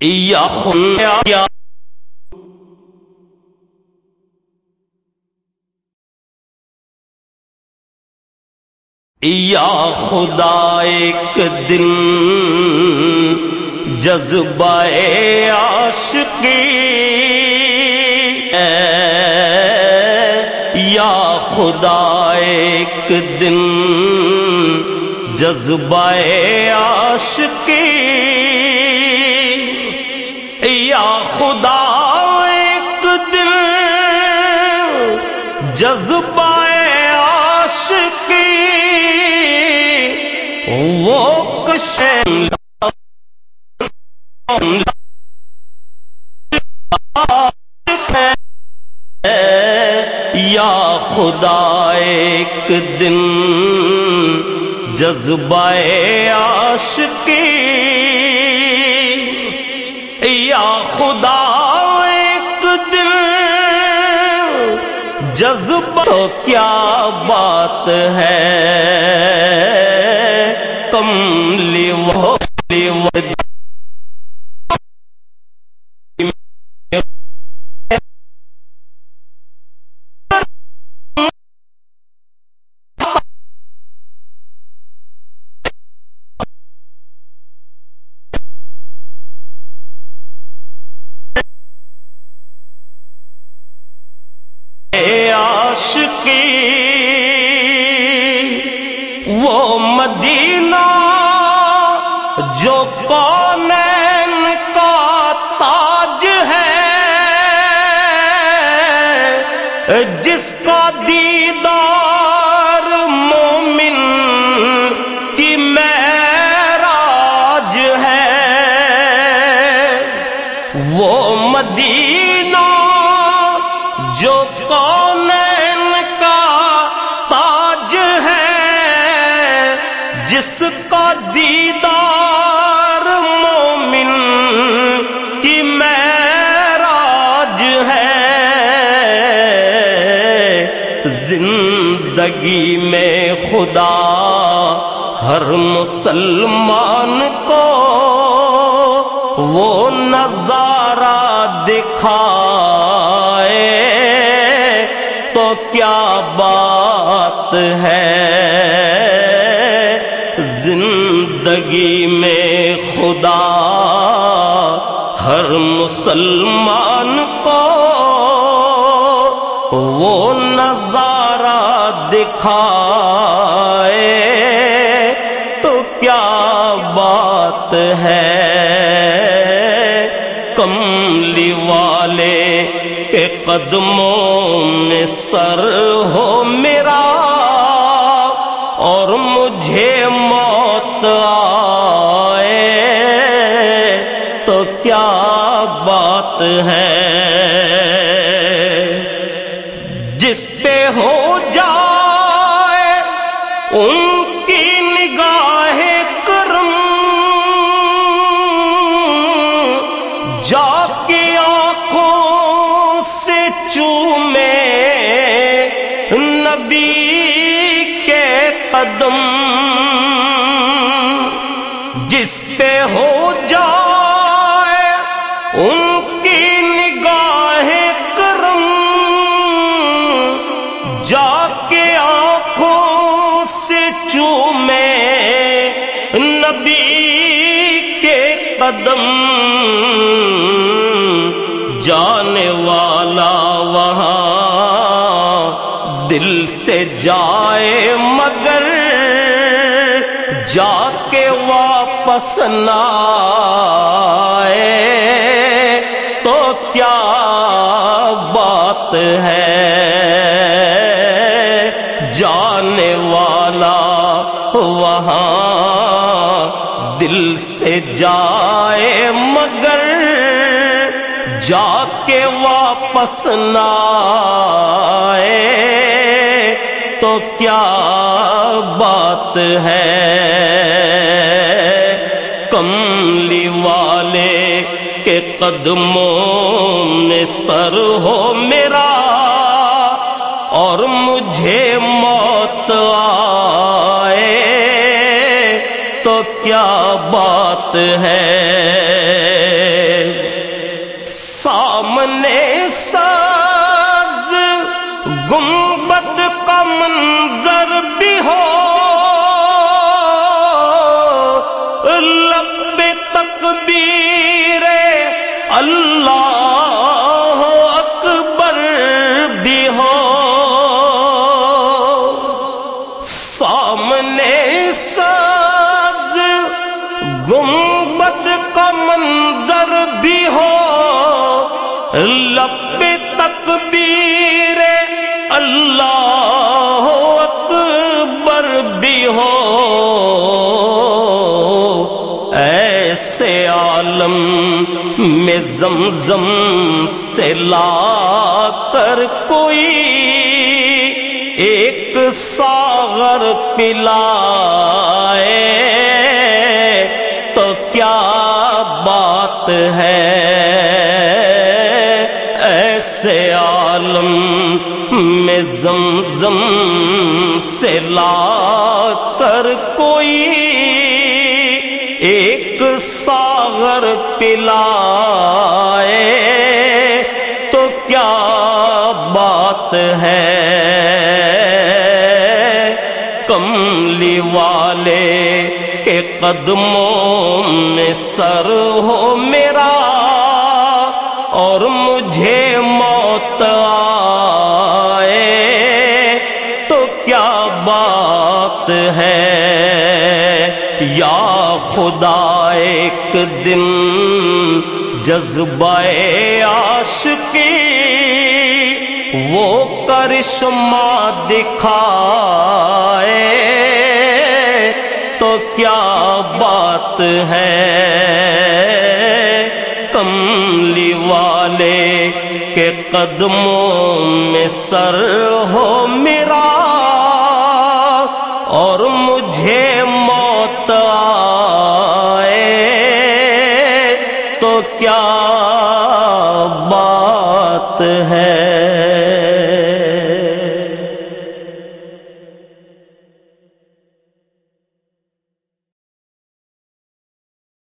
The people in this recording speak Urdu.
یا خدا یا خدا ایک دن جذبہ عاشقی یا خدا ایک دن جذبہ عاشقی وہ کشن یا خدا ایک دن جذبہ عاشقی یا خدا ایک دن جذبہ، تو کیا بات ہے؟ عاشقی، وہ مدینہ جو کون کا تاج ہے، جس کا دیدار مومن کی معراج ہے۔ وہ مدینہ جو کون جس کا دیدار مومن کی معراج ہے۔ زندگی میں خدا ہر مسلمان کو وہ نظارہ دکھائے تو کیا بات ہے؟ مسلمان کو وہ نظارہ دکھائے تو کیا بات ہے؟ کملی والے کے قدموں میں سر ہو میرا بات ہے۔ جس پہ ہو جائے ان کی نگاہ کرم، جا کے آنکھوں سے چومے نبی کے قدم۔ جس پہ ہو جائے ان کی نگاہ کرم، جا کے آنکھوں سے چومے نبی کے قدم۔ جانے والا وہاں دل سے جائے مگر جا کے واپس نہ آئے۔ ہے۔ جانے والا وہاں دل سے جائے، مگر جا کے واپس نہ آئے۔ تو کیا بات ہے؟ کملی قدموں میں سر ہو میرا اور مجھے موت آئے تو کیا بات ہے لب تکبیر اللہ اکبر بھی ہو۔ ایسے عالم میں زمزم سے لا کر کوئی ایک ساغر پلا عالم میں زمزم سے لا کر کوئی ایک ساغر پلا تو کیا بات ہے؟ کملی والے کے قدموں میں سر ہو میرا اور مجھے خدا ایک دن جذبہ عاشقی وہ کرشمہ دکھائے تو کیا بات ہے کملی والے کے قدموں میں سر ہو میرا اور مجھے تو کیا بات ہے؟